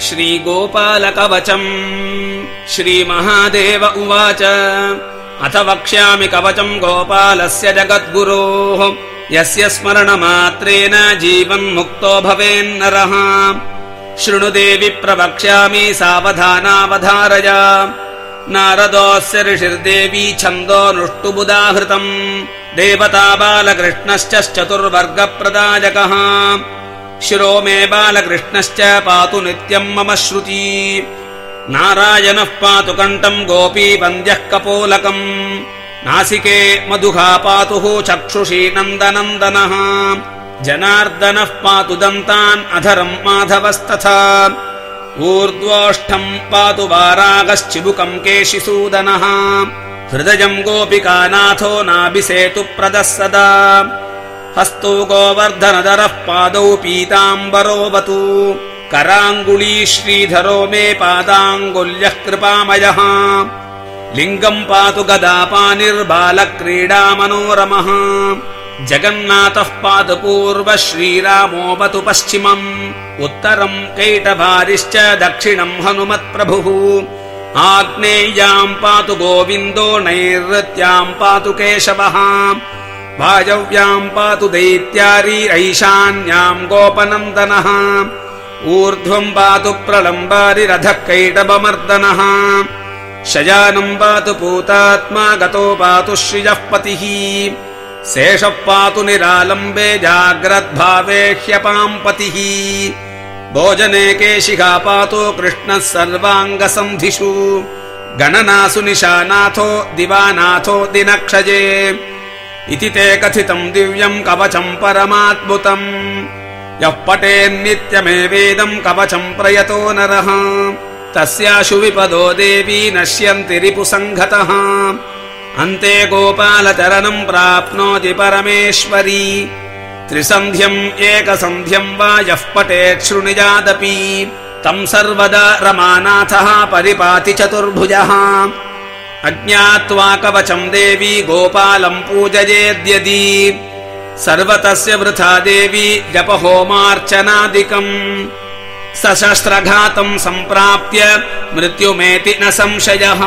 श्रीगोपालकवचम्। श्रीमहादेव उवाच। अथ वक्ष्यामि कवचम् गोपालस्य जगद्गुरोः। यस्य स्मरणमात्रेण जीवन्मुक्तो भवेन्नरः। शृणुदेवि प्रवक्ष्यामि सावधानावधारय। नारदोऽस्य ऋषिर्देवी छन्दोऽनुष्टुबुदाहृतम् देवता बालकृष्णश्चतुर्वर्गप्रदायकः शिरो मे बालकृष्णश्च पातु नित्यम् मम श्रुती। नारायणः पातु कण्ठम् गोपी वन्द्यः कपोलकम्। नासिके मधुघा पातुः चक्षुषी नन्दनन्दनः। जनार्दनः पातु दन्तान् अधरम् माधवस्तथा। ऊर्ध्वोष्ठम् पातु वारागश्चिबुकम् केशिसूदनः। हृदयम् गोपिकानाथो नाभिसेतु प्रदः सदा हस्तौ गोवर्धनदरः पादौ पीताम्बरोऽवतु कराङ्गुली श्रीधरो मे पादाङ्गुल्यः कृपामयः। लिङ्गम् पातु गदापानिर्बालक्रीडामनोरमः। जगन्नाथः पातु पूर्व श्रीरामोऽवतु पश्चिमम्। उत्तरम् कैटभारिश्च दक्षिणम् हनुमत्प्रभुः। आग्नेय्याम् पातु गोविन्दो नैऋत्याम् पातु केशवः वायव्याम् पातु दैत्यारीरैशान्याम् गोपनन्दनः। ऊर्ध्वम् पातु प्रलम्बारिरधः कैटभमर्दनः शयानम् पातु पूतात्मा गतो पातु श्रियः पतिः। शेषः पातु निरालम्बे जाग्रद्भावे ह्यपाम् पतिः। भोजने केशिखा पातु कृष्णः सर्वाङ्गसन्धिषु। गणनासु निशानाथो दिवानाथो दिनक्षजे इति ते कथितम् दिव्यम् कवचम् परमाद्भुतम्। यः पटेन्नित्यमेवेदम् कवचम् प्रयतो नरः। तस्याशु विपदो देवी नश्यन्ति रिपुसङ्घतः अन्ते गोपालचरणम् प्राप्नोति परमेश्वरी। त्रिसन्ध्यम् एकसन्ध्यम् वा यः पटेत् शृणुयादपि तम् सर्वदा रमानाथः परिपाति चतुर्भुजः अज्ञात्वा कवचम् देवी गोपालम् पूजयेद्यदि। सर्वतस्य वृथा देवी जपहोमार्चनादिकम्। सशस्त्रघातम् सम्प्राप्य मृत्युमेति न संशयः